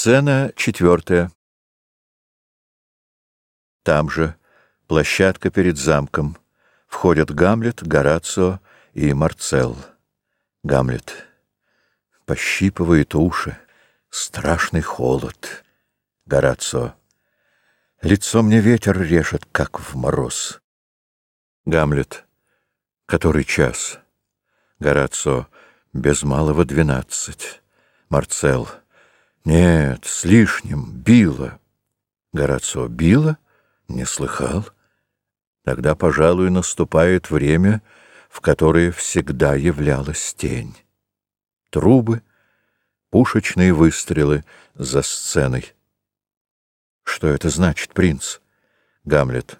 Сцена четвертая. Там же площадка перед замком. Входят Гамлет, Горацио и Марцел. Гамлет пощипывает уши. Страшный холод. Горацио. Лицо мне ветер режет, как в мороз. Гамлет. Который час? Горацио. Без малого двенадцать. Марцел. Нет, с лишним, било. Горацио било? Не слыхал? Тогда, пожалуй, наступает время, в которое всегда являлась тень. Трубы, пушечные выстрелы за сценой. Что это значит, принц? Гамлет.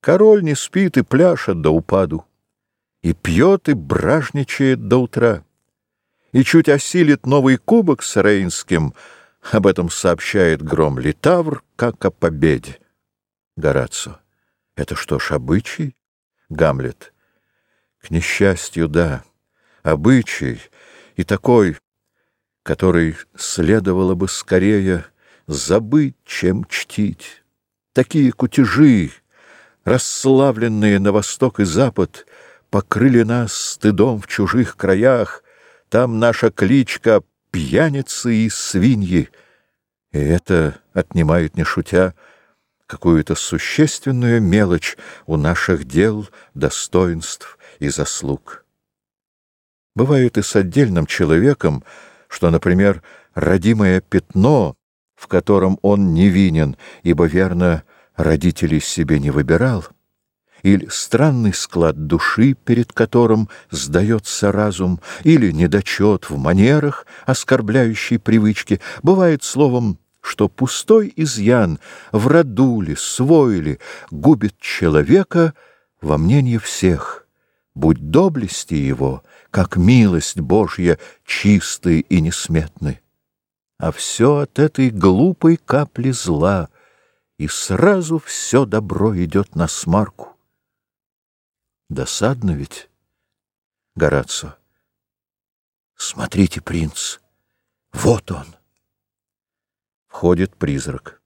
Король не спит и пляшет до упаду, и пьет и бражничает до утра и чуть осилит новый кубок с Рейнским, об этом сообщает гром Литавр, как о победе. Горацио. Это что ж, обычай? Гамлет. К несчастью, да, обычай, и такой, который следовало бы скорее забыть, чем чтить. Такие кутежи, расславленные на восток и запад, покрыли нас стыдом в чужих краях — там наша кличка — пьяницы и свиньи. И это отнимает, не шутя, какую-то существенную мелочь у наших дел, достоинств и заслуг. Бывает и с отдельным человеком, что, например, родимое пятно, в котором он невинен, ибо, верно, родителей себе не выбирал — или странный склад души, перед которым сдается разум, или недочет в манерах, оскорбляющий привычки, бывает словом, что пустой изъян в роду ли, свой ли, губит человека во мнении всех, будь доблести его, как милость Божья, чисты и несметны. А все от этой глупой капли зла, и сразу все добро идет на смарку. Досадно ведь, Горацио. Смотрите, принц, вот он. Входит призрак.